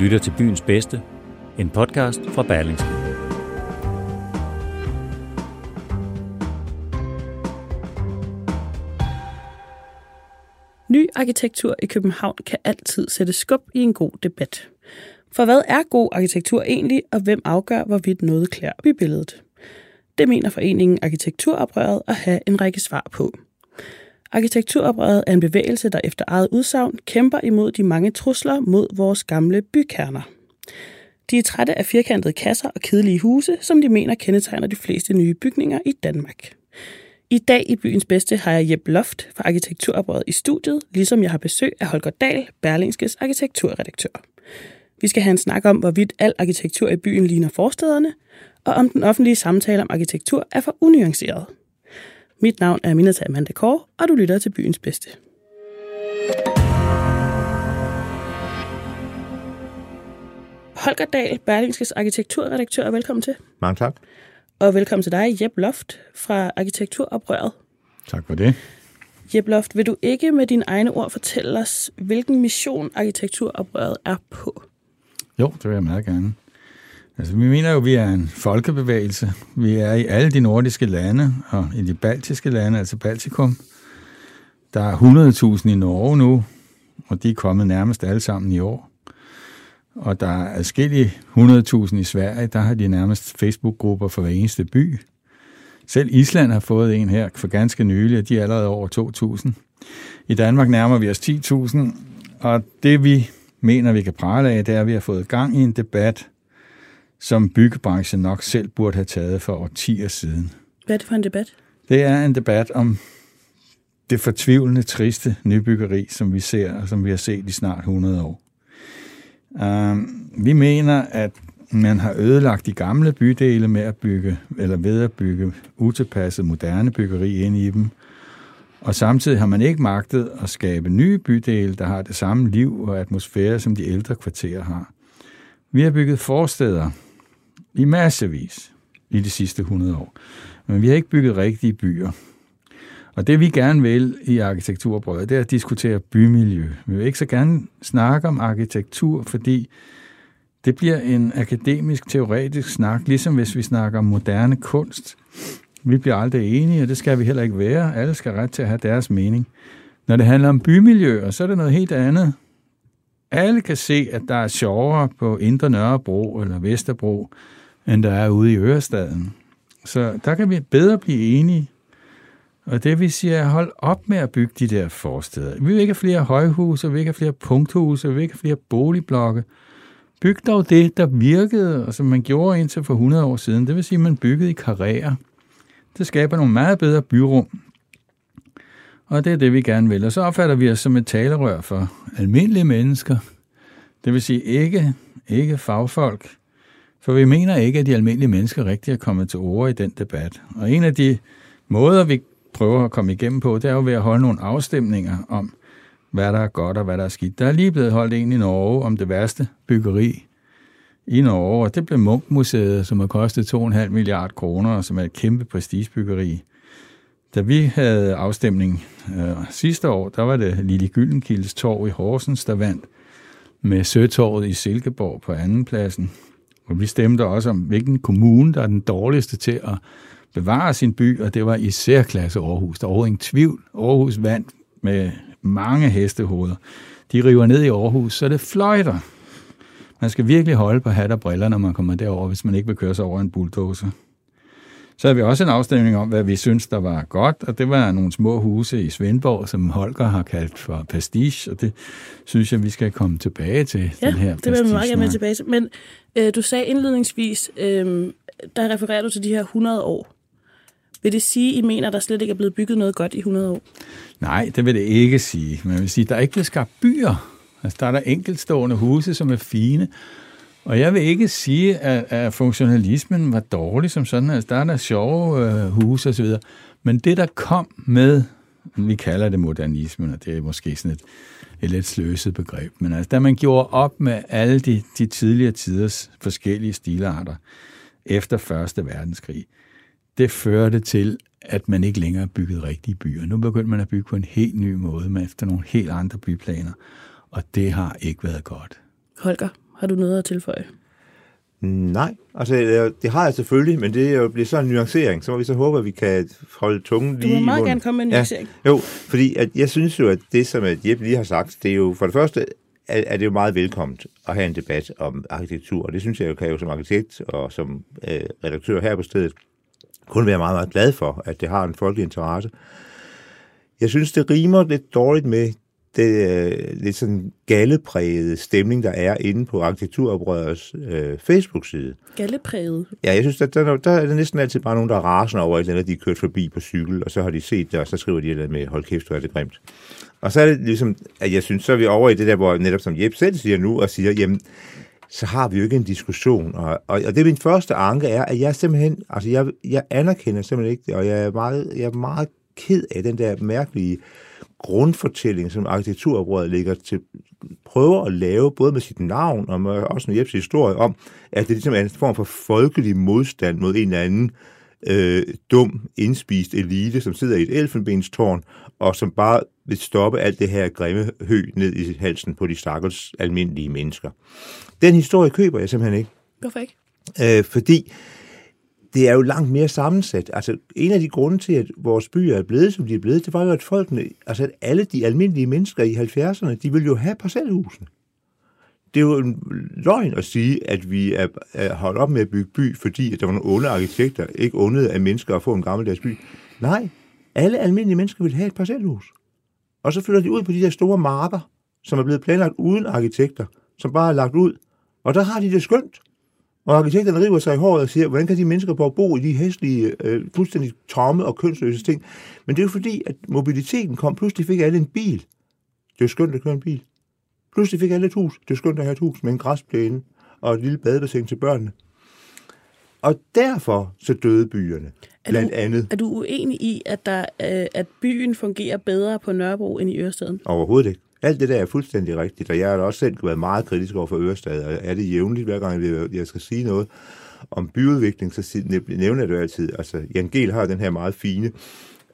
lytter til Byens Bedste, en podcast fra Berlingske. Ny arkitektur i København kan altid sætte skub i en god debat. For hvad er god arkitektur egentlig, og hvem afgør, hvorvidt noget klæder bybilledet? Det mener foreningen Arkitekturoprøret at have en række svar på. Arkitekturoprøret er en bevægelse, der efter eget udsagn kæmper imod de mange trusler mod vores gamle bykerner. De er trætte af firkantede kasser og kedelige huse, som de mener kendetegner de fleste nye bygninger i Danmark. I dag i byens bedste har jeg Jeb Loft fra Arkitekturoprøret i studiet, ligesom jeg har besøg af Holger Dahl, Berlingskes arkitekturredaktør. Vi skal have en snak om, hvorvidt al arkitektur i byen ligner forstederne, og om den offentlige samtale om arkitektur er for unuanceret. Mit navn er Minata Amanda Kåre, og du lytter til byens bedste. Holger Dahl, Berlingskes arkitekturredaktør, velkommen til. Mange tak. Og velkommen til dig, Jeb Loft fra Arkitekturaprøret. Tak for det. Jeb Loft, vil du ikke med dine egne ord fortælle os, hvilken mission Arkitekturaprøret er på? Jo, det vil jeg meget gerne. Altså, vi mener jo, at vi er en folkebevægelse. Vi er i alle de nordiske lande, og i de baltiske lande, altså Baltikum. Der er 100.000 i Norge nu, og de er kommet nærmest alle sammen i år. Og der er adskillige 100.000 i Sverige, der har de nærmest Facebook-grupper for hver eneste by. Selv Island har fået en her for ganske nylig, og de er allerede over 2.000. I Danmark nærmer vi os 10.000, og det vi mener, vi kan prale af, det er, at vi har fået gang i en debat, som byggebranchen nok selv burde have taget for årtier siden. Hvad er det for en debat? Det er en debat om det fortvivlende, triste nybyggeri, som vi ser, og som vi har set i snart 100 år. Um, vi mener, at man har ødelagt de gamle bydele med at bygge, eller ved at bygge utilpasset moderne byggeri ind i dem. Og samtidig har man ikke magtet at skabe nye bydele, der har det samme liv og atmosfære, som de ældre kvarterer har. Vi har bygget forsteder i massevis i de sidste 100 år, men vi har ikke bygget rigtige byer. Og det vi gerne vil i arkitekturbrødet, det er at diskutere bymiljø. Vi vil ikke så gerne snakke om arkitektur, fordi det bliver en akademisk, teoretisk snak, ligesom hvis vi snakker om moderne kunst. Vi bliver aldrig enige, og det skal vi heller ikke være. Alle skal ret til at have deres mening. Når det handler om bymiljøer, så er det noget helt andet. Alle kan se, at der er sjovere på Indre Nørrebro eller Vesterbro, end der er ude i Ørestaden. Så der kan vi bedre blive enige. Og det vil sige, at hold op med at bygge de der forsteder. Vi vil ikke have flere højhuse, vi vil ikke have flere punkthuse, vi vil ikke have flere boligblokke. Byg dog det, der virkede, og som man gjorde indtil for 100 år siden. Det vil sige, at man byggede i karrierer. Det skaber nogle meget bedre byrum. Og det er det, vi gerne vil. Og så opfatter vi os som et talerør for almindelige mennesker. Det vil sige ikke, ikke fagfolk. For vi mener ikke, at de almindelige mennesker rigtig er kommet til ord i den debat. Og en af de måder, vi prøver at komme igennem på, det er jo ved at holde nogle afstemninger om, hvad der er godt og hvad der er skidt. Der er lige blevet holdt en i Norge om det værste byggeri i Norge, og det blev Munkmuseet, som har kostet 2,5 milliarder kroner, og som er et kæmpe prestigebyggeri. Da vi havde afstemning øh, sidste år, der var det Lille Gyldenkildes torv i Horsens, der vandt med Søtorvet i Silkeborg på andenpladsen. Og vi stemte også om, hvilken kommune, der er den dårligste til at bevare sin by, og det var i særklasse Aarhus. Der er overhovedet ingen tvivl. Aarhus vandt med mange hestehoveder. De river ned i Aarhus, så det fløjter. Man skal virkelig holde på hat og briller, når man kommer derover, hvis man ikke vil køre sig over en bulldozer. Så havde vi også en afstemning om, hvad vi synes, der var godt, og det var nogle små huse i Svendborg, som Holger har kaldt for pastiche, og det synes jeg, vi skal komme tilbage til, ja, den her det vil jeg meget gerne med tilbage til. Men øh, du sagde indledningsvis, øh, der refererer du til de her 100 år. Vil det sige, I mener, at der slet ikke er blevet bygget noget godt i 100 år? Nej, det vil det ikke sige. Men jeg vil sige, der er ikke blevet skabt byer. Altså, der er der enkeltstående huse, som er fine. Og jeg vil ikke sige, at, at funktionalismen var dårlig som sådan. Altså, der er der sjove øh, huse osv. Men det, der kom med, vi kalder det modernismen, og det er måske sådan et, et lidt sløset begreb, men altså, da man gjorde op med alle de, de tidligere tiders forskellige stilarter efter Første Verdenskrig, det førte til, at man ikke længere byggede rigtige byer. Nu begyndte man at bygge på en helt ny måde, med efter nogle helt andre byplaner, og det har ikke været godt. Holger, har du noget at tilføje? Nej, altså det har jeg selvfølgelig, men det er jo bliver sådan en nuancering. Så må vi så håbe, at vi kan holde tungen lige Du må meget gerne komme med en Ja. nuancering. Jo, fordi at jeg synes jo, at det, som at Jeppe lige har sagt, det er jo for det første, er, er det jo meget velkomment at have en debat om arkitektur, og det synes jeg jo, kan jeg jo som arkitekt og som øh, redaktør her på stedet kun være meget, meget glad for, at det har en folkelig interesse. Jeg synes, det rimer lidt dårligt med det øh, lidt sådan galleprægede stemning, der er inde på Arkitekturoprørets øh, Facebook-side. Gallepræget. Ja, jeg synes, at der, der er næsten altid bare nogen, der er rasende over et eller andet, de er kørt forbi på cykel, og så har de set det, og så skriver de et med, hold kæft, hvor er det grimt. Og så er det ligesom, at jeg synes, så er vi over i det der, hvor netop som Jeppe selv siger nu, og siger, jamen, så har vi jo ikke en diskussion. Og, og, og det er min første anke er, at jeg simpelthen, altså jeg, jeg anerkender simpelthen ikke det, og jeg er meget, jeg er meget ked af den der mærkelige grundfortælling, som arkitekturoprøret ligger til, prøver at lave, både med sit navn og med også med Jeppes historie, om, at det ligesom er en form for folkelig modstand mod en eller anden øh, dum, indspist elite, som sidder i et elfenbenstårn, og som bare vil stoppe alt det her grimme hø ned i halsen på de stakkels almindelige mennesker. Den historie køber jeg simpelthen ikke. Hvorfor ikke? Øh, fordi det er jo langt mere sammensat. Altså, en af de grunde til, at vores byer er blevet, som de er blevet, det var jo, at folkene, altså at alle de almindelige mennesker i 70'erne, de ville jo have parcelhusene. Det er jo en løgn at sige, at vi er, er holdt op med at bygge by, fordi at der var nogle onde arkitekter, ikke ondede af mennesker at få en gammeldags by. Nej, alle almindelige mennesker vil have et parcelhus. Og så flytter de ud på de der store marker, som er blevet planlagt uden arkitekter, som bare er lagt ud. Og der har de det skønt. Og arkitekterne river sig i håret og siger, hvordan kan de mennesker bare bo i de hæslige, øh, fuldstændig tomme og kønsløse ting? Men det er jo fordi, at mobiliteten kom. Pludselig fik alle en bil. Det er skønt at køre en bil. Pludselig fik alle et hus. Det er skønt at have et hus med en græsplæne og et lille badebassin til børnene. Og derfor så døde byerne, Er blandt du- andet. Er du uenig i, at, der, øh, at byen fungerer bedre på Nørrebro end i Ørestaden? Overhovedet ikke. Alt det der er fuldstændig rigtigt, og jeg har også selv været meget kritisk over for Ørestad, og er det jævnligt, hver gang jeg- skal sige noget om byudvikling, så nævner jeg det jo altid. Altså, Jan Gehl har den her meget fine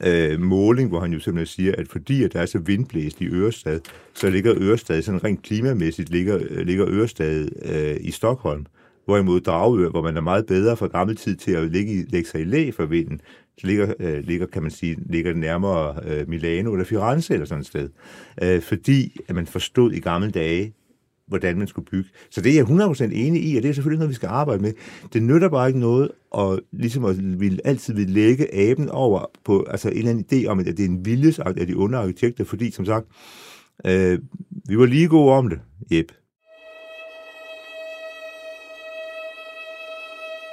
øh, måling, hvor han jo simpelthen siger, at fordi at der er så vindblæst i Ørestad, så ligger Ørestad, sådan rent klimamæssigt, ligger, øh, ligger Ørestad øh, i Stockholm. Hvorimod Dragør, hvor man er meget bedre fra gammel tid til at ligge, lægge sig i læ for vinden, ligger, øh, ligger, kan man sige, ligger nærmere øh, Milano eller Firenze eller sådan et sted. Øh, fordi at man forstod i gamle dage, hvordan man skulle bygge. Så det er jeg 100% enig i, og det er selvfølgelig noget, vi skal arbejde med. Det nytter bare ikke noget at, ligesom at vil, altid vil lægge aben over på altså en eller anden idé om, at det er en viljesagt af de onde arkitekter, fordi som sagt, øh, vi var lige gode om det, Jep.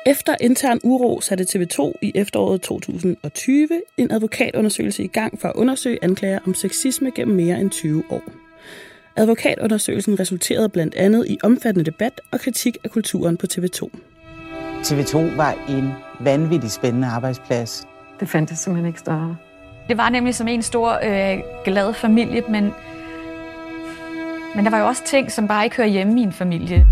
Efter intern uro satte TV2 i efteråret 2020 en advokatundersøgelse i gang for at undersøge anklager om sexisme gennem mere end 20 år. Advokatundersøgelsen resulterede blandt andet i omfattende debat og kritik af kulturen på TV2. TV2 var en vanvittig spændende arbejdsplads. Det fandtes simpelthen ikke større. Det var nemlig som en stor øh, glad familie, men, men der var jo også ting, som bare ikke hører hjemme i en familie.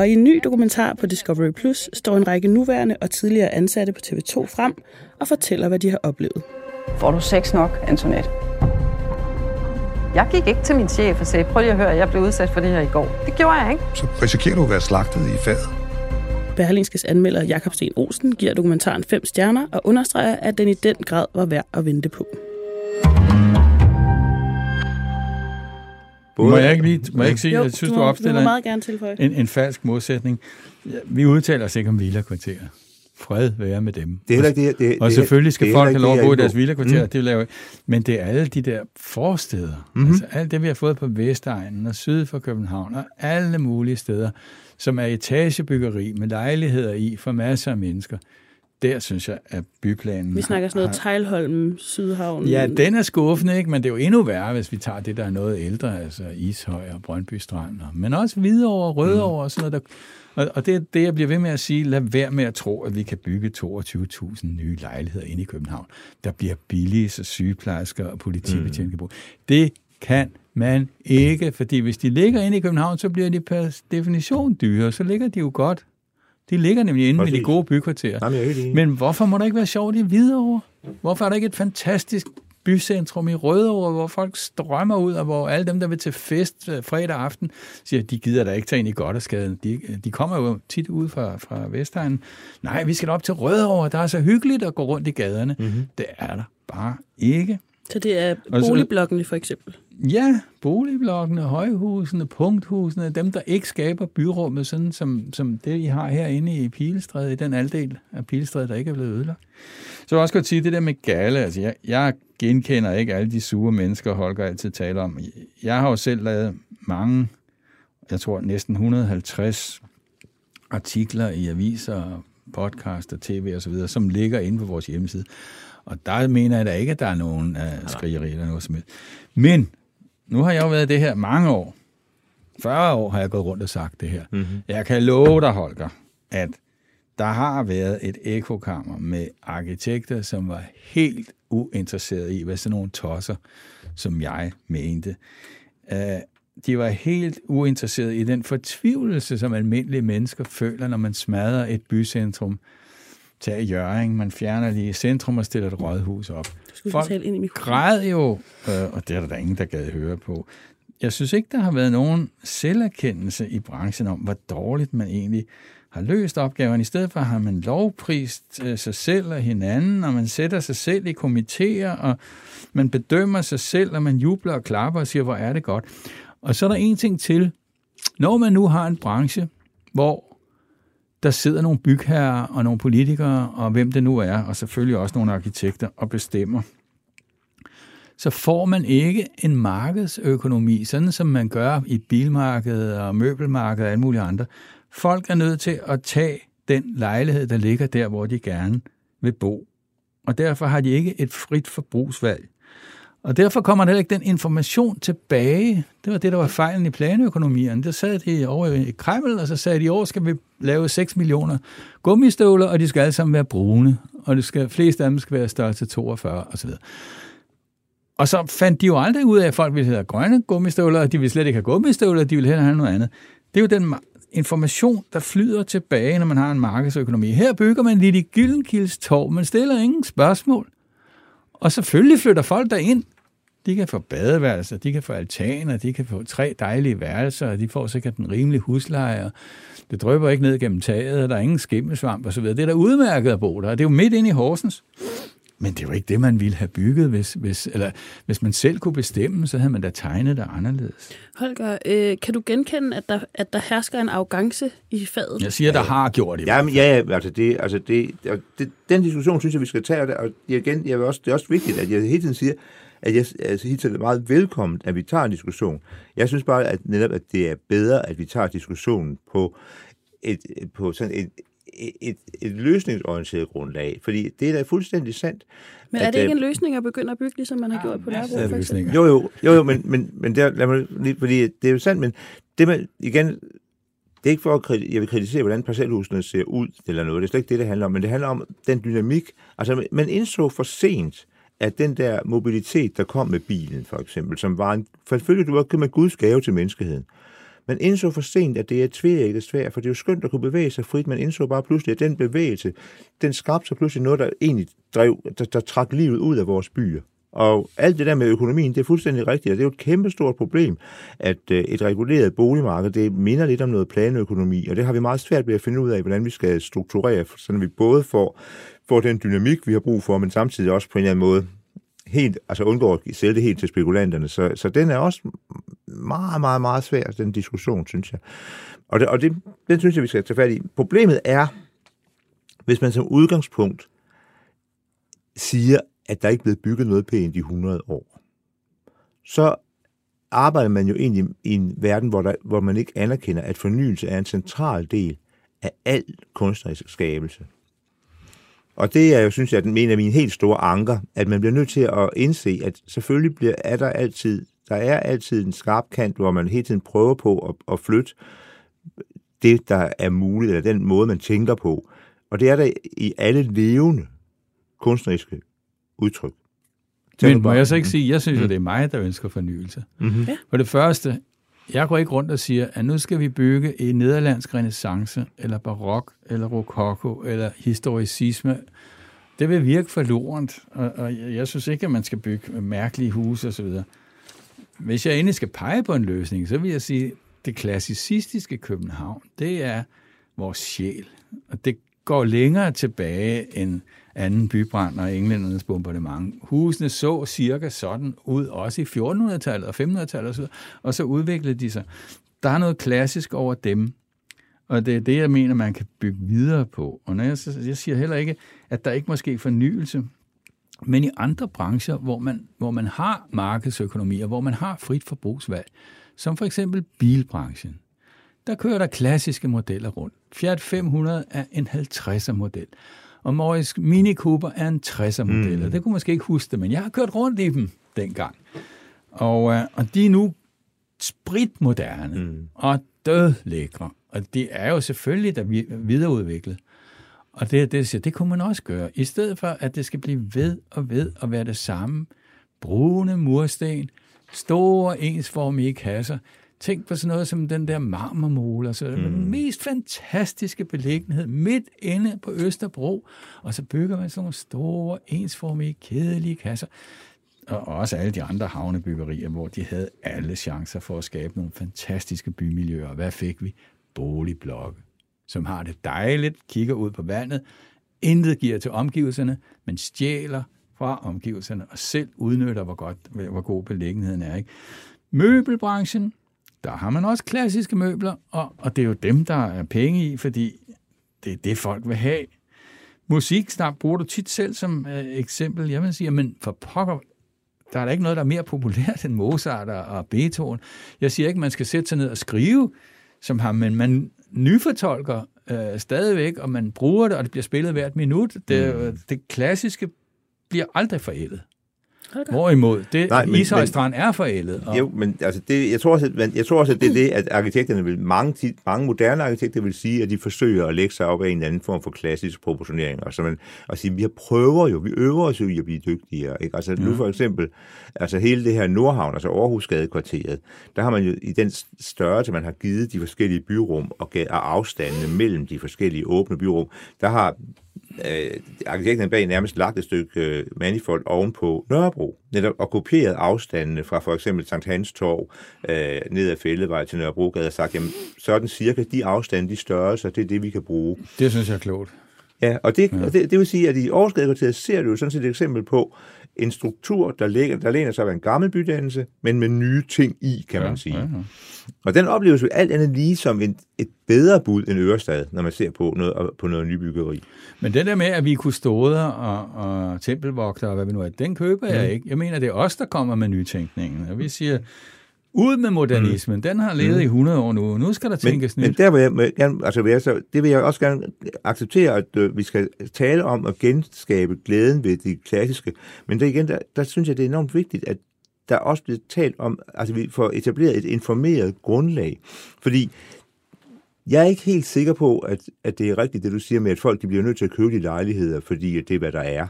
Og i en ny dokumentar på Discovery Plus står en række nuværende og tidligere ansatte på TV2 frem og fortæller, hvad de har oplevet. Får du sex nok, Antoinette? Jeg gik ikke til min chef og sagde, prøv lige at høre, jeg blev udsat for det her i går. Det gjorde jeg ikke. så risikerer du at være slagtet i faget. Berlingskes anmelder Jakob Sten Olsen giver dokumentaren 5 stjerner og understreger, at den i den grad var værd at vente på. Må jeg ikke lige må jeg ikke sige, Jo, jeg synes, du, du, må, du må opstiller meget gerne tilføje. en, en falsk modsætning. Vi udtaler os ikke om villa-kvarterer. fred være med dem. Det er ikke det, det, og selvfølgelig skal det folk have lov at bo i er deres villakvarter, Mm. det laver Men det er alle de der forsteder, mm-hmm. altså alt det, vi har fået på Vestegnen og syd for København og alle mulige steder, som er etagebyggeri med lejligheder i for masser af mennesker. Der synes jeg, at byplanen Vi snakker sådan noget har- Tejlholm, Sydhavn. Ja, den er skuffende, ikke? men det er jo endnu værre, hvis vi tager det, der er noget ældre, altså Ishøj og Brøndby Strand, men også Hvidovre, Rødovre mm. og sådan noget. Der, og, og det er det, jeg bliver ved med at sige, lad være med at tro, at vi kan bygge 22.000 nye lejligheder inde i København, der bliver billige, så sygeplejersker og politibetjente mm. kan bo. Det kan man ikke, fordi hvis de ligger inde i København, så bliver de per definition dyre, så ligger de jo godt. De ligger nemlig inde ved de Præcis. gode bykvarterer. Jamen, jeg er helt enig. Men hvorfor må der ikke være sjovt i Hvidovre? Hvorfor er der ikke et fantastisk bycentrum i Rødovre, hvor folk strømmer ud, og hvor alle dem, der vil til fest øh, fredag aften, siger, de gider da ikke tage ind i Goddersgaden. De, de kommer jo tit ud fra, fra Vestegnen. Nej, vi skal op til Rødovre. Der er så hyggeligt at gå rundt i gaderne. Mm-hmm. Det er der bare ikke. Så det er boligblokkene for eksempel. Ja, boligblokkene, højhusene, punkthusene, dem, der ikke skaber byrummet, sådan som, som det, I har herinde i Pilestræde, i den halvdel af Pilestræde, der ikke er blevet ødelagt. Så vil jeg også godt sige, det der med gale, altså jeg, jeg genkender ikke alle de sure mennesker, Holger altid taler om. Jeg har jo selv lavet mange, jeg tror næsten 150 artikler i aviser, podcast og tv og så videre, som ligger inde på vores hjemmeside. Og der mener jeg da ikke, at der er nogen uh, skrigeri eller noget som helst. Men nu har jeg jo været det her mange år. 40 år har jeg gået rundt og sagt det her. Mm-hmm. Jeg kan love dig, Holger, at der har været et ekokammer med arkitekter, som var helt uinteresserede i, hvad sådan nogle tosser, som jeg mente. Uh, de var helt uinteresserede i den fortvivlelse, som almindelige mennesker føler, når man smadrer et bycentrum. Tag Jøring, man fjerner lige centrum og stiller et rådhus op. skulle Folk ind i mikrofonen. græd jo, øh, og det er der da ingen, der gad høre på. Jeg synes ikke, der har været nogen selverkendelse i branchen om, hvor dårligt man egentlig har løst opgaven. I stedet for har man lovprist øh, sig selv og hinanden, og man sætter sig selv i komitéer, og man bedømmer sig selv, og man jubler og klapper og siger, hvor er det godt. Og så er der en ting til. Når man nu har en branche, hvor der sidder nogle bygherrer og nogle politikere, og hvem det nu er, og selvfølgelig også nogle arkitekter, og bestemmer, så får man ikke en markedsøkonomi, sådan som man gør i bilmarkedet og møbelmarkedet og alle mulige andre. Folk er nødt til at tage den lejlighed, der ligger der, hvor de gerne vil bo. Og derfor har de ikke et frit forbrugsvalg. Og derfor kommer der heller ikke den information tilbage. Det var det, der var fejlen i planøkonomierne. Der sad de over i Kreml, og så sagde de, i år skal vi lave 6 millioner gummistøvler, og de skal alle sammen være brune, og det skal, flest af dem skal være størrelse 42 osv. Og så fandt de jo aldrig ud af, at folk ville have grønne gummistøvler, og de ville slet ikke have gummistøvler, de ville hellere have noget andet. Det er jo den information, der flyder tilbage, når man har en markedsøkonomi. Her bygger man lidt i Gyldenkilds torv, man stiller ingen spørgsmål. Og selvfølgelig flytter folk derind. De kan få badeværelser, de kan få altaner, de kan få tre dejlige værelser, og de får sikkert en rimelig husleje, og det drøber ikke ned gennem taget, og der er ingen skimmelsvamp osv. Det er da udmærket at bo der, og det er jo midt inde i Horsens. Men det er jo ikke det, man ville have bygget, hvis, hvis, eller, hvis man selv kunne bestemme, så havde man da tegnet det anderledes. Holger, øh, kan du genkende, at der, at der hersker en arrogance i faget? Jeg siger, der har gjort det. Ja, men, ja, ja, altså, det, altså det, det, den diskussion synes jeg, vi skal tage, og det- og det er igen, jeg vil også, det er også vigtigt, at jeg hele tiden siger, at jeg altså, hilser det meget velkommen, at vi tager en diskussion. Jeg synes bare, at netop, at det er bedre, at vi tager diskussionen på et, på sådan et, et, et, et løsningsorienteret grundlag, fordi det er da fuldstændig sandt. Men er at, det ikke øh, en løsning at begynde at bygge, ligesom man har gjort på Nørrebro? for eksempel? Jo, jo, jo, jo men, men, men der, lad mig lige, fordi det er jo sandt, men det man, igen, det er ikke for at jeg vil kritisere, hvordan parcelhusene ser ud, eller noget, det er slet ikke det, det handler om, men det handler om den dynamik. Altså, man indså for sent, at den der mobilitet, der kom med bilen, for eksempel, som var en, selvfølgelig du var med Guds gave til menneskeheden, man indså for sent, at det er tvækket svært, for det er jo skønt at kunne bevæge sig frit. Man indså bare pludselig, at den bevægelse, den skabte sig pludselig noget, der egentlig drev, der, der trak livet ud af vores byer. Og alt det der med økonomien, det er fuldstændig rigtigt, og det er jo et kæmpestort problem, at øh, et reguleret boligmarked, det minder lidt om noget planøkonomi, og det har vi meget svært ved at finde ud af, hvordan vi skal strukturere, så vi både får, får den dynamik, vi har brug for, men samtidig også på en eller anden måde helt, altså undgår at sælge det helt til spekulanterne. Så, så den er også meget, meget, meget svær, den diskussion, synes jeg. Og, det, og det, den synes jeg, vi skal tage fat i. Problemet er, hvis man som udgangspunkt siger, at der ikke er blevet bygget noget pænt i 100 år, så arbejder man jo egentlig i en verden, hvor, der, hvor man ikke anerkender, at fornyelse er en central del af al kunstnerisk skabelse. Og det er jo, synes jeg, en af mine helt store anker, at man bliver nødt til at indse, at selvfølgelig bliver, er der altid, der er altid en skarp kant, hvor man hele tiden prøver på at, at flytte det, der er muligt, eller den måde, man tænker på. Og det er der i alle levende kunstneriske udtryk. Men må jeg så ikke sige, jeg synes, mm. at det er mig, der ønsker fornyelse. Mm-hmm. Ja. For det første, jeg går ikke rundt og siger, at nu skal vi bygge i nederlandsk renaissance, eller barok, eller rokoko, eller historicisme. Det vil virke for lorent, og, og jeg synes ikke, at man skal bygge mærkelige huse osv. Hvis jeg endelig skal pege på en løsning, så vil jeg sige, det klassicistiske København, det er vores sjæl. Og det går længere tilbage end anden bybrand og englændernes bombardement. Husene så cirka sådan ud, også i 1400-tallet og 1500-tallet, og så udviklede de sig. Der er noget klassisk over dem, og det er det, jeg mener, man kan bygge videre på. Og når jeg, jeg siger heller ikke, at der ikke må ske fornyelse, men i andre brancher, hvor man, hvor man har markedsøkonomi, og hvor man har frit forbrugsvalg, som for eksempel bilbranchen, der kører der klassiske modeller rundt. Fiat 500 er en 50'er model og Morris Mini Cooper er en 60'er model. Mm. Det kunne måske ikke huske det, men jeg har kørt rundt i dem dengang. Og, øh, og de er nu spritmoderne mm. og dødlækre. Og det er jo selvfølgelig der videreudviklet. Og det, det, det, det kunne man også gøre. I stedet for, at det skal blive ved og ved at være det samme. Brune mursten, store ensformige kasser. Tænk på sådan noget som den der marmormole, altså mm. den mest fantastiske beliggenhed midt inde på Østerbro, og så bygger man sådan nogle store, ensformige, kedelige kasser. Og også alle de andre havnebyggerier, hvor de havde alle chancer for at skabe nogle fantastiske bymiljøer. Hvad fik vi? Boligblokke, som har det dejligt, kigger ud på vandet, intet giver til omgivelserne, men stjæler fra omgivelserne og selv udnytter, hvor, godt, hvor god beliggenheden er. Ikke? Møbelbranchen, der har man også klassiske møbler, og, og det er jo dem, der er penge i, fordi det er det, folk vil have. Musik der bruger du tit selv som øh, eksempel. Jeg vil sige, men for pokker, der er da ikke noget, der er mere populært end Mozart og, og Beethoven. Jeg siger ikke, man skal sætte sig ned og skrive, som har, men man nyfortolker øh, stadigvæk, og man bruger det, og det bliver spillet hvert minut. Det, mm. det klassiske bliver aldrig forældet. Hvorimod, det Nej, men, Ishøj Strand er forældet. Og... Jo, men altså det, jeg, tror også, at, jeg tror også, at det er det, at arkitekterne vil, mange, mange moderne arkitekter vil sige, at de forsøger at lægge sig op af en eller anden form for klassisk proportionering. Og, så man, og sige, vi prøver jo, vi øver os jo i at blive dygtigere. Ikke? Altså ja. nu for eksempel, altså hele det her Nordhavn, altså Aarhusgadekvarteret, der har man jo i den størrelse, man har givet de forskellige byrum og, og afstandene mellem de forskellige åbne byrum, der har øh, arkitekterne bag nærmest lagt et stykke øh, manifold ovenpå Nørrebro, netop og kopieret afstandene fra for eksempel Sankt Hans Torv øh, ned ad Fældevej til Nørrebrogade og sagt, jamen sådan cirka de afstande, de størrelser, det er det, vi kan bruge. Det synes jeg er klogt. Ja, og det, ja. Og det, det vil sige, at i Aarhusgadekvarteret ser du jo sådan set et eksempel på en struktur, der, ligger, der læner sig af en gammel bydannelse, men med nye ting i, kan ja, man sige. Ja, ja. Og den opleves jo alt andet lige som en, et bedre bud end Ørestad, når man ser på noget, på noget nybyggeri. Men det der med, at vi kunne stå der og, og tempelvogter og hvad vi nu er, den køber jeg mm. ikke. Jeg mener, det er os, der kommer med nytænkningen. Og vi siger, ud med modernismen. Mm. Den har levet mm. i 100 år nu. Nu skal der tænkes men, nyt. Men der vil jeg, gerne, altså vil jeg så, det vil jeg også gerne acceptere, at øh, vi skal tale om at genskabe glæden ved det klassiske. Men der igen, der, der synes jeg, det er enormt vigtigt, at der også bliver talt om, altså vi får etableret et informeret grundlag. Fordi jeg er ikke helt sikker på, at, at det er rigtigt, det du siger med, at folk de bliver nødt til at købe de lejligheder, fordi det er, hvad der er.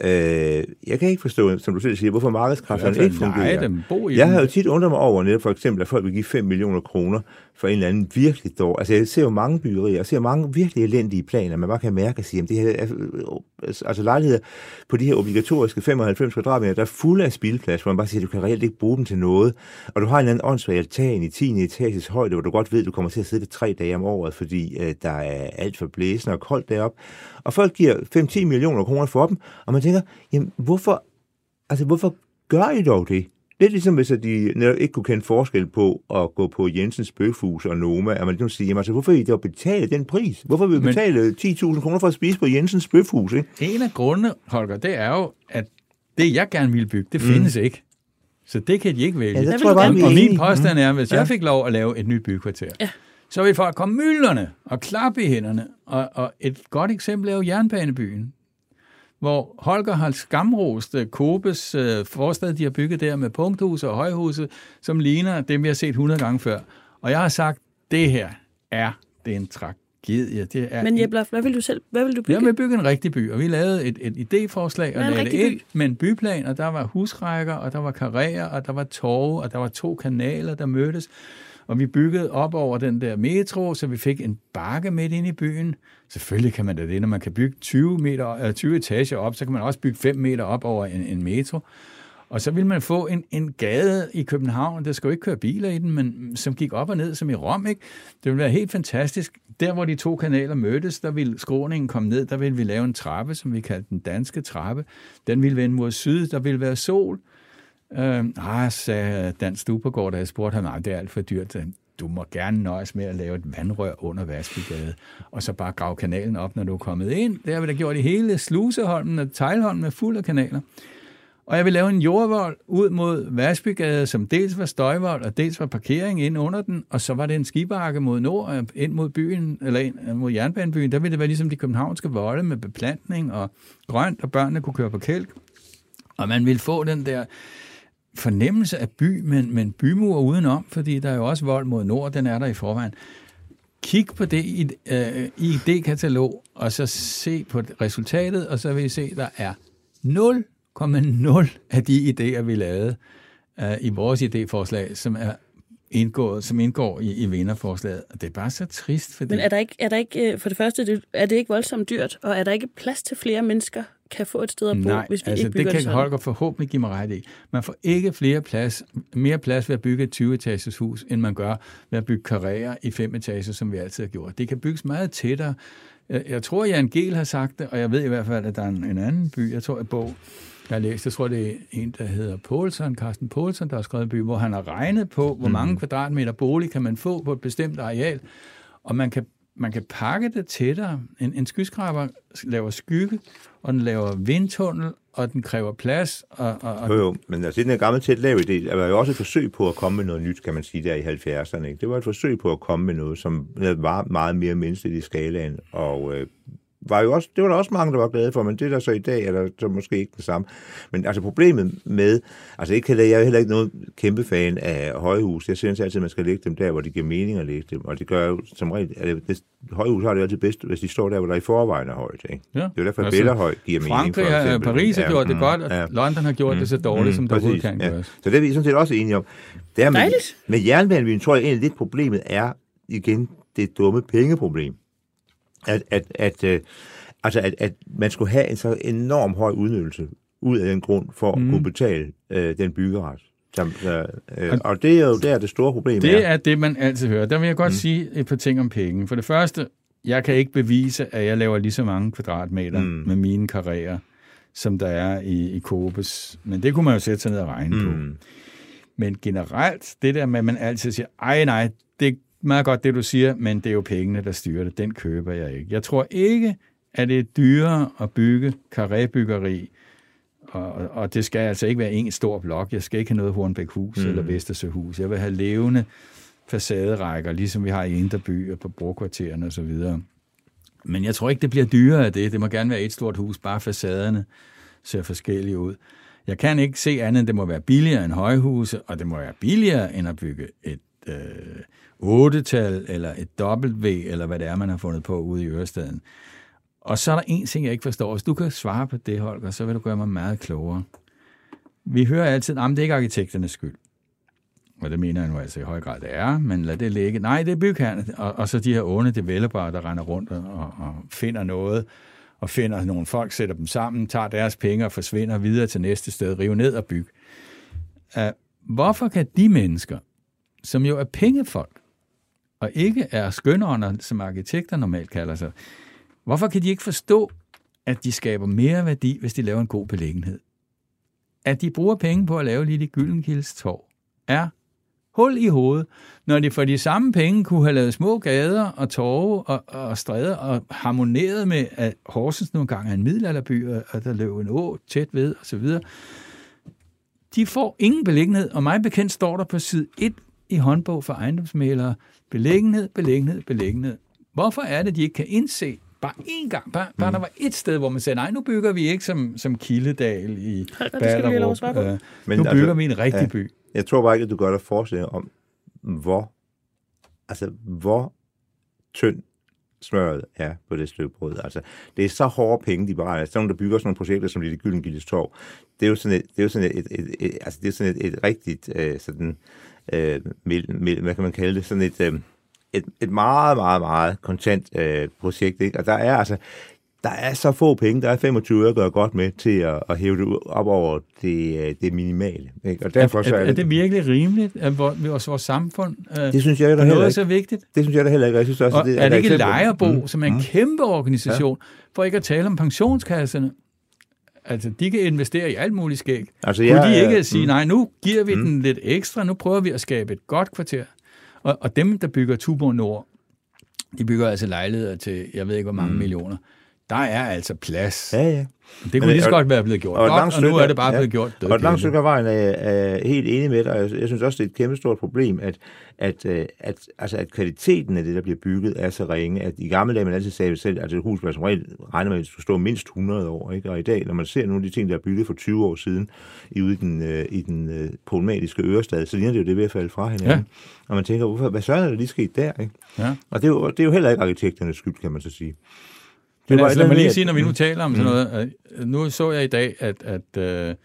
Øh, jeg kan ikke forstå, som du selv siger, hvorfor markedskræfterne ikke fungerer. Dem, bo i jeg har jo tit undret mig over, netop for eksempel, at folk vil give 5 millioner kroner for en eller anden virkelig dårlig... Altså, jeg ser jo mange byggerier, jeg ser mange virkelig elendige planer, man bare kan mærke og sige, at det her er, altså lejligheder på de her obligatoriske 95 kvadratmeter, der er fulde af spildplads, hvor man bare siger, at du kan reelt ikke bruge dem til noget, og du har en eller anden åndssvag altan i 10. etages højde, hvor du godt ved, at du kommer til at sidde tre dage om året, fordi øh, der er alt for blæsende og koldt derop. Og folk giver 5-10 millioner kroner for dem, og man tænker, jamen hvorfor, altså, hvorfor gør I dog det? Lidt ligesom hvis at de netop ikke kunne kende forskel på at gå på Jensens Bøfhus og Noma, at man ligesom siger, jamen, altså, hvorfor vil I da betale den pris? Hvorfor vil I Men- betale 10.000 kroner for at spise på Jensens Bøfhus? Ikke? En af grundene, Holger, det er jo, at det, jeg gerne ville bygge, det Mm. findes ikke. Så det kan de ikke vælge. Ja, Der tror jeg bare, vi og er min påstand er, Mm. hvis Ja. jeg fik lov at lave et nyt bykvarter, Ja. så vil folk komme mylderne og klappe i hænderne. Og, og et godt eksempel er jo Jernbanebyen, hvor Holger har skamrost øh, Kobes øh, forstad, de har bygget der med punkthus og højhuse, som ligner dem, vi har set 100 gange før. Og jeg har sagt, det her er det er en tragedie. Det er Men Loft, hvad vil du selv hvad vil du bygge? jeg vil bygge en rigtig by, og vi lavede et, et idéforslag og lagde det ind by? med en byplan, og der var husrækker, og der var karrierer, og der var torve, og der var to kanaler, der mødtes. Og vi byggede op over den der metro, så vi fik en bakke midt ind i byen. Selvfølgelig kan man da det, når man kan bygge 20, meter, øh, 20 etager op, så kan man også bygge 5 meter op over en, en metro. Og så ville man få en, en gade i København, der skal ikke køre biler i den, men mm, som gik op og ned som i Rom. Ikke? Det ville være helt fantastisk. Der, hvor de to kanaler mødtes, der ville skråningen komme ned, der ville vi lave en trappe, som vi kaldte den danske trappe. Den ville vende mod syd, der ville være sol. Øh, ah, sagde Dan Stubergaard, da jeg spurgte ham, nej, det er alt for dyrt. Du må gerne nøjes med at lave et vandrør under Vaskbygade, og så bare grave kanalen op, når du er kommet ind. Det har vi da gjort i hele Sluseholmen og Tejlholmen er fuld af kanaler. Og jeg vil lave en jordvold ud mod Vasbygade, som dels var støjvold, og dels var parkering ind under den, og så var det en skibakke mod nord, øh, ind mod byen, eller ind øh, mod jernbanebyen. Der ville det være ligesom de københavnske volde med beplantning og grønt, og børnene kunne køre på kælk. Og man ville få den der fornemmelse af by, men, men bymur udenom, fordi der er jo også vold mod nord, den er der i forvejen. Kig på det i, øh, i det katalog, og så se på resultatet, og så vil I se, at der er 0,0 af de idéer, vi lavede øh, i vores idéforslag, som er indgået, som indgår i, i vinderforslaget. Og det er bare så trist, fordi... Men er der ikke, er der ikke øh, for det første, er det ikke voldsomt dyrt, og er der ikke plads til flere mennesker kan få et sted at bo, Nej, hvis vi altså ikke bygger det kan det sådan? Holger forhåbentlig give mig ret i. Man får ikke flere plads, mere plads ved at bygge et 20-etages hus, end man gør ved at bygge karrierer i fem etager, som vi altid har gjort. Det kan bygges meget tættere. Jeg, jeg tror, Jan Gehl har sagt det, og jeg ved i hvert fald, at der er en, en anden by, jeg tror, et bog, jeg har læst, jeg tror, det er en, der hedder Poulsen, Carsten Poulsen, der har skrevet en by, hvor han har regnet på, hvor mange Mhm. kvadratmeter bolig kan man få på et bestemt areal, og man kan, man kan pakke det tættere. En, en skyskraber laver skygge, og den laver vindtunnel, og den kræver plads. Og, og, og Jo, jo, men altså, den gamle tæt lav idé, der var jo også et forsøg på at komme med noget nyt, kan man sige, der i 70'erne. Ikke? Det var et forsøg på at komme med noget, som var meget mere menneskeligt i skalaen, og øh, var jo også, det var der også mange, der var glade for, men det der så i dag er der så måske ikke det samme. Men altså problemet med, altså ikke, heller- jeg er heller ikke noget kæmpe fan af højhus. Jeg synes altid, at man skal lægge dem der, hvor det giver mening at lægge dem, og det gør jo som regel, at det, højhus har det altid bedst, hvis de står der, hvor der i forvejen er højt. Ikke? Ja. Det er jo derfor, at Altså, Bellahøj giver mening. Frankrig for eksempel. Paris har Ja, gjort det mm, godt, og ja. London har gjort det så dårligt, som der overhovedet kan gøres. Så det er vi sådan set også enige om. Det er med, Dejligt. med jernbanebyen tror jeg egentlig lidt problemet er igen det dumme pengeproblem. At, at, at, øh, altså at, at man skulle have en så enorm høj udnyttelse ud af den grund for at Mm. kunne betale øh, den byggeret. Som, øh, og det er jo der, det store problem Det er. er det, man altid hører. Der vil jeg godt mm. sige et par ting om penge. For det første, jeg kan ikke bevise, at jeg laver lige så mange kvadratmeter mm. med mine karrierer, som der er i, i Kobes. Men det kunne man jo sætte sig ned og regne mm. på. Men generelt, det der med, at man altid siger, ej nej, det meget godt det, du siger, men det er jo pengene, der styrer det. Den køber jeg ikke. Jeg tror ikke, at det er dyrere at bygge karrébyggeri, og, og- det skal altså ikke være en stor blok. Jeg skal ikke have noget Hornbæk-hus mm. eller Vestersøhus. Jeg vil have levende facaderækker, ligesom vi har i Indre By og på brokvartererne osv. Men jeg tror ikke, det bliver dyrere af det. Det må gerne være et stort hus, bare facaderne ser forskellige ud. Jeg kan ikke se andet, end det må være billigere end højhuse, og det må være billigere end at bygge et øh, 8-tal eller et W, eller hvad det er, man har fundet på ude i Ørestaden. Og så er der en ting, jeg ikke forstår. Hvis du kan svare på det, Holger, så vil du gøre mig meget klogere. Vi hører altid, at det er ikke arkitekternes skyld. Og det mener jeg nu altså i høj grad, det er, men lad det ligge. Nej, det er bygherrerne, og, og så de her onde developere, der render rundt og, og finder noget, og finder nogle folk, sætter dem sammen, tager deres penge og forsvinder videre til næste sted, river ned og bygge. Uh, hvorfor kan de mennesker, som jo er pengefolk, og ikke er skønånder, som arkitekter normalt kalder sig, hvorfor kan de ikke forstå, at de skaber mere værdi, hvis de laver en god beliggenhed? at de bruger penge på at lave Lille Gyldenkildes Torv, er hul i hovedet, når de for de samme penge kunne have lavet små gader og torve og, og stræder og harmoneret med, at Horsens nogle gange er en middelalderby, og der løb en å tæt ved osv. De får ingen beliggenhed, og mig bekendt står der på side 1 i håndbog for ejendomsmælere, beliggenhed, beliggenhed, beliggenhed. Hvorfor er det, de ikke kan indse, bare én gang, bare, bare mm. der var et sted, hvor man sagde, nej, nu bygger vi ikke som, som Kildedal i Ballerup. Uh, Men nu bygger altså, vi en rigtig ja, by. Jeg tror bare ikke, at du gør dig forestilling om, hvor, altså, hvor tynd smøret er på det stykke brød. Altså, det er så hårde penge, de beregner. Sådan nogle, der bygger sådan nogle projekter, som det Gyldengildes Torv, det er jo sådan et, det er jo sådan et, et, et, et altså, det er sådan et, et rigtigt, øh, sådan, øh, mil, hvad kan man kalde det, sådan et, øh, et, et meget, meget, meget kontant øh, projekt. Ikke? Og der er altså, der er så få penge, der er 25 øre at gøre godt med til at, at hæve det op over det, øh, det minimale. Ikke? Og derfor, er, så er, er, det, det virkelig rimeligt, at vores, vores samfund øh, det synes jeg, der er noget ikke. så vigtigt? Det synes jeg da heller ikke. Jeg synes også, og det, er det ikke Lejerbo, mm. som er en mm. kæmpe organisation, ja. for ikke at tale om pensionskasserne? Altså, de kan investere i alt muligt skæg. Altså, Kunne de ikke sige, mm. nej, nu giver vi mm. den lidt ekstra, nu prøver vi at skabe et godt kvarter. Og, og dem, der bygger Tuborg Nord, de bygger altså lejligheder til, jeg ved ikke, hvor mange mm. millioner. Der er altså plads. Ja, ja. Det kunne Men, lige så godt være blevet gjort og, godt, og nu er det bare ja, blevet gjort. Og et langt stykke af vejen er, er helt enig med dig. Jeg synes også, det er et kæmpe stort problem, at, at, øh, at, altså, at kvaliteten af det, der bliver bygget, er så ringe, at i gamle dage, man altid sagde selv, at et hus, man som regel regner med, at det skulle stå mindst 100 år. Ikke? Og i dag, når man ser nogle af de ting, der er bygget for 20 år siden, i, ude i den, øh, i den øh, problematiske Ørestad, så ligner det jo det ved at falde fra hinanden. Ja. Og man tænker, hvorfor, hvad så er der lige sket der? Ikke? Ja. Og det er, jo, det er jo heller ikke arkitekternes skyld, kan man så sige. Men altså, lad mig lige sige, når vi nu taler om sådan mm. noget, at nu så jeg i dag, at, at, at,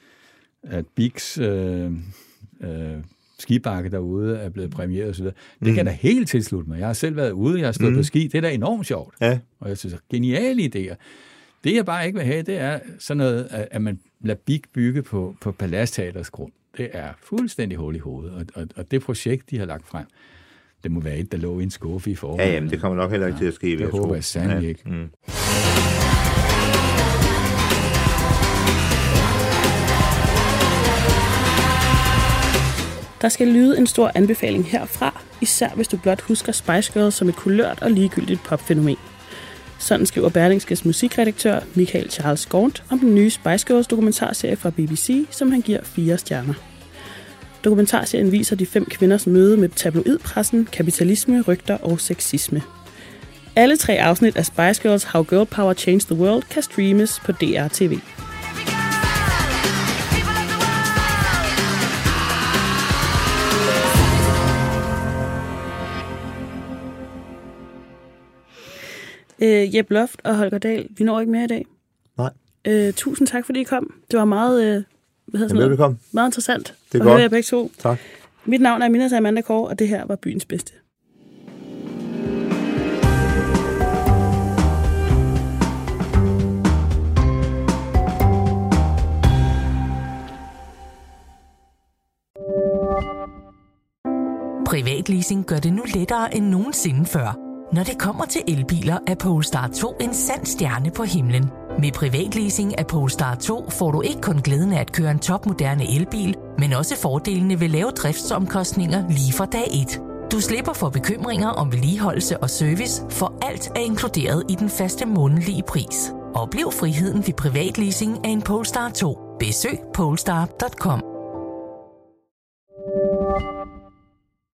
at Bix øh, øh, skibakke derude er blevet præmieret osv. Det mm. kan da helt tilslutte mig. Jeg har selv været ude, jeg har stået mm. på ski. Det er da enormt sjovt. Ja. Og jeg synes, geniale idéer. Det jeg bare ikke vil have, det er sådan noget, at man lader Big bygge på, på Palastteaters grund. Det er fuldstændig hul i hovedet. Og, og, og det projekt, de har lagt frem, det må være et, der lå i en skuffe i forvejen. Ja, jamen, det kommer nok heller ikke ja, til at ske. Det jeg håber tro. jeg sandelig ja. ikke. Mm. Der skal lyde en stor anbefaling herfra, især hvis du blot husker Spice Girls som et kulørt og ligegyldigt popfænomen. Sådan skriver Berlingskes musikredaktør Michael Charles Gaunt om den nye Spice Girls dokumentarserie fra BBC, som han giver fire stjerner. Dokumentarserien viser de fem kvinders møde med tabloidpressen, kapitalisme, rygter og sexisme. Alle tre afsnit af Spice Girls How Girl Power Changed the World kan streames på DRTV. Øh, Jeb Loft og Holger Dahl, vi når ikke mere i dag. Nej. Øh, tusind tak, fordi I kom. Det var meget, øh, hvad hedder sådan noget? meget interessant det er at godt. høre jer begge to. Tak. Mit navn er Minas Amanda Kåre, og det her var byens bedste. Privatleasing gør det nu lettere end nogensinde før. Når det kommer til elbiler, er Polestar 2 en sand stjerne på himlen. Med privatleasing af Polestar 2 får du ikke kun glæden af at køre en topmoderne elbil, men også fordelene ved lave driftsomkostninger lige fra dag 1. Du slipper for bekymringer om vedligeholdelse og service, for alt er inkluderet i den faste månedlige pris. Oplev friheden ved privatleasing af en Polestar 2. Besøg polestar.com.